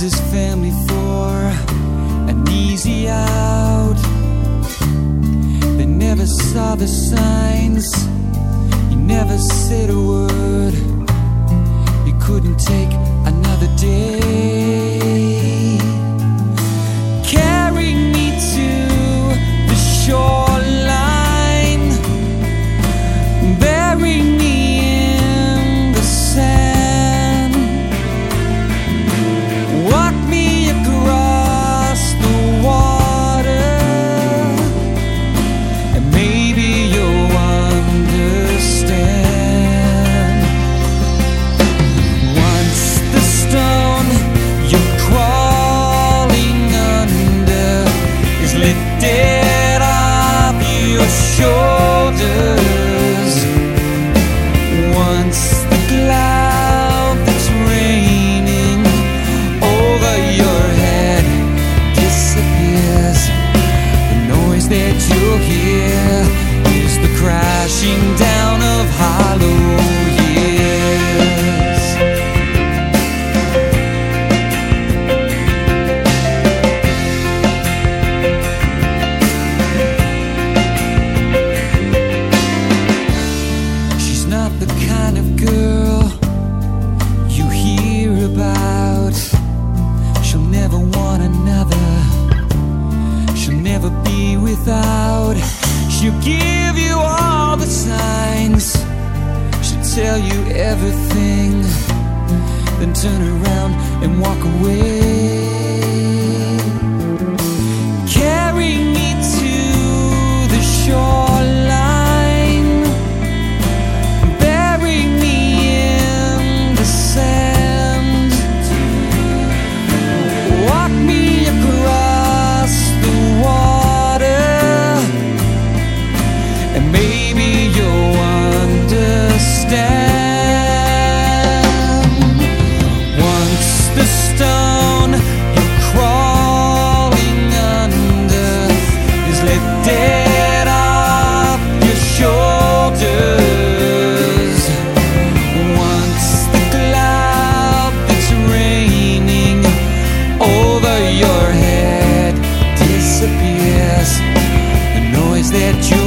his family for an easy out. They never saw the signs, he never said a word. He couldn't take another day. that you'll hear is the crashing down. everything. that you